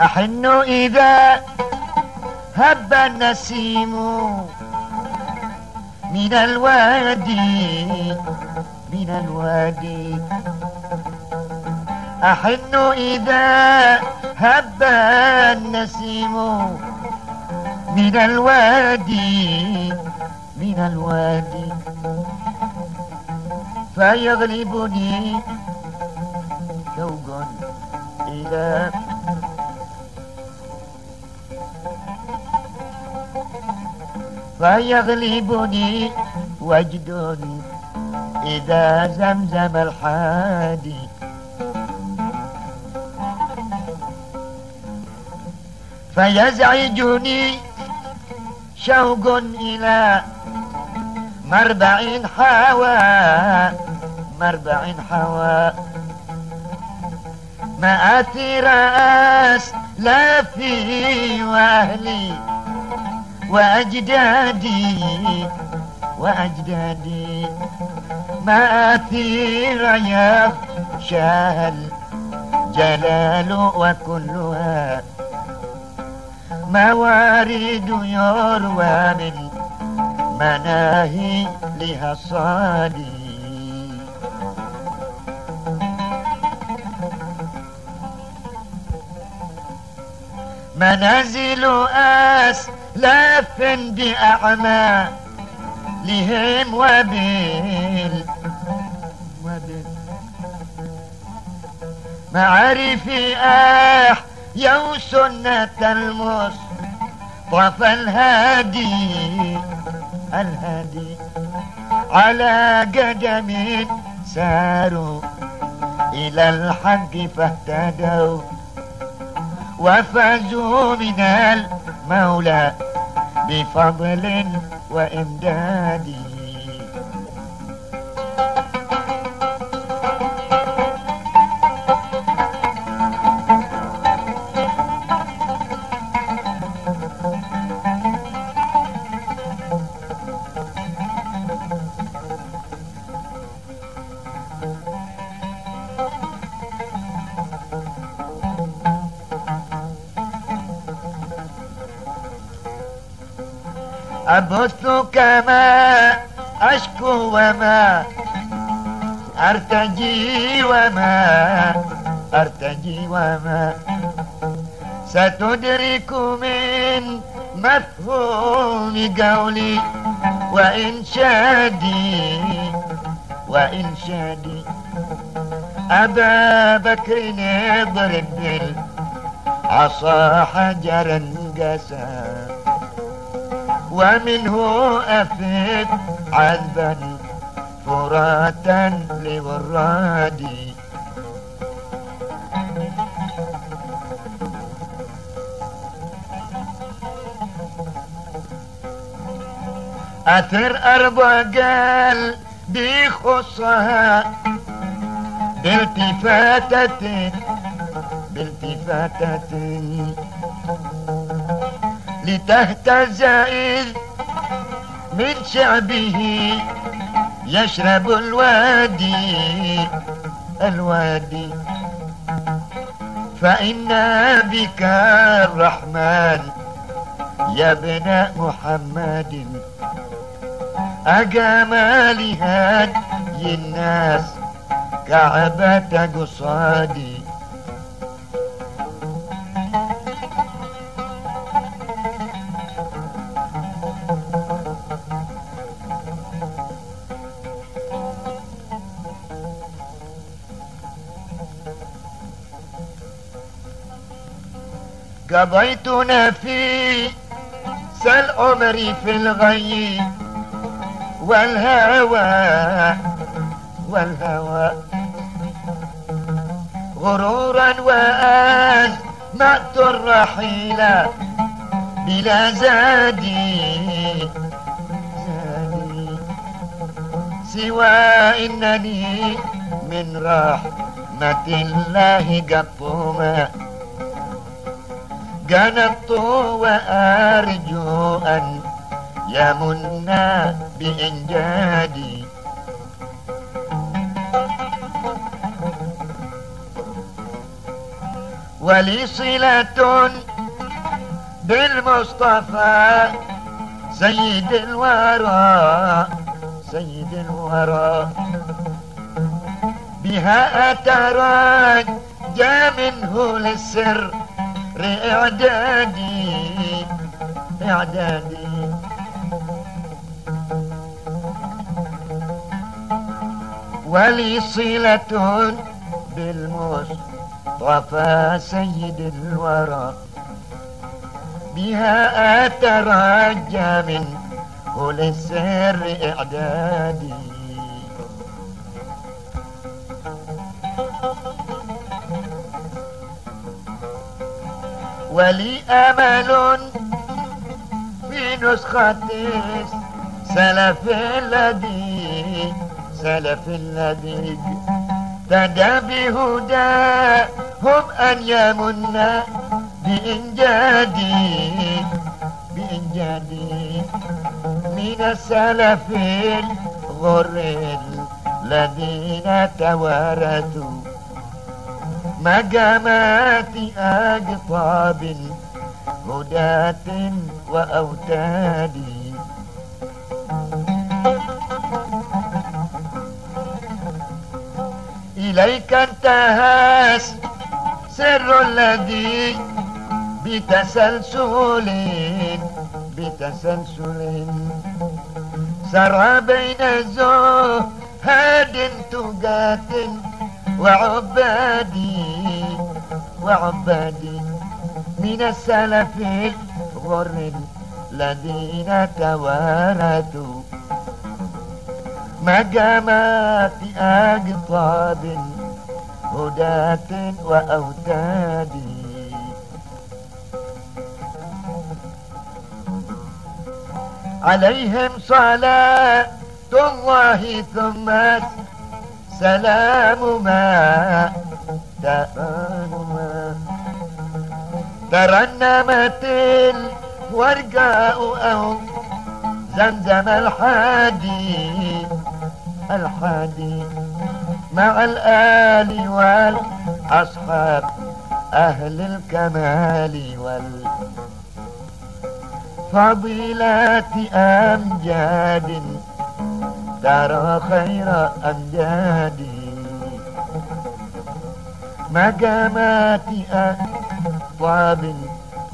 أحن إذا هب النسيم من الوادي من الوادي. أحن إذا هب النسيم من الوادي من الوادي. فيغلبني شوق إلى فيغلبني وجد إذا زمزم الحادي. فيزعجني شوق إلى مربع حوى مربع حوى. مآثر أسلافي وأهلي وأجدادي وأجدادي. مآثير يا شال جلال وكلها. موارد يروى من مناهي لها الصادي منازل أسلاف بأعمى لهم وبال وبال معارف أح يو سنة المصطفى الهادي الهادي على قدم ساروا إلى الحق فاهتدوا. وفازوا من المولى بفضل وإمداد. أبث كما أشكو وما أرتجي وما أرتجي وما ستدرك من مفهوم قولي وإنشادي وإنشادي أبا بكر اضرب بالعصا حجرا قسا ومنه أفد عذبا فراتا لورادي أثر أربع قال بخصها بالتفاتة بالتفاتة. لتهتز إذ من شعبه يشرب الوادي الوادي. فإنا بك الرحمن يا ابن محمد. لهدي الناس كعبة قصادي. قضيت نفيس العمر في الغي والهوى والهوى. غرورا وأزمعت الرحيل بلا زادي زادي سوى إنني من رحمة الله قطوما قنطت وأرجو أن يمن بإنجادي. ولي صلة بالمصطفى سيد الورى سيد الورى بها أترجى منه للسر إعدادي إعدادي. ولي صلة بالمصطفى سيد الورى. بها أترجى منه للسر إعدادي. ولي أمل في نسخة سلف الذي سلف الذي اهتدى بهداهم أن يمن بإنجادي بإنجادي من السلف الغر الذين توارثوا. مقامات أقطاب هداة وأوتاد. إليك انتهى سر الذي بتسلسل بتسلسل. سرى بين زهاد تقات وعبادي وعبادي من السلف الغر الذين توارثوا مقامات أقطاب هداة وأوتاد. عليهم صلاة الله ثم سلام ما ما ترنمت الورقاء أو زمزم الحادي الحادي مع الآل والأصحاب أهل الكمال والفضيلات أمجاد ترى خير أمجادي مقامات أطواب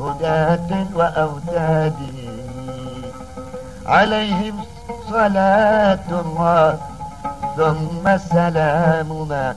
هداة وأوتاد. عليهم صلاة الله ثم السلام ما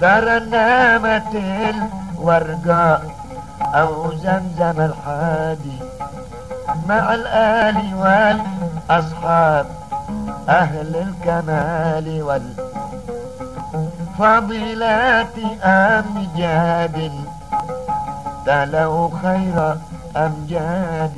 دار النامة الورقاء أو زمزم الحادي مع الآل والأصحاب أهل الكمال والفضيلات أمجاد تلو خير أمجاد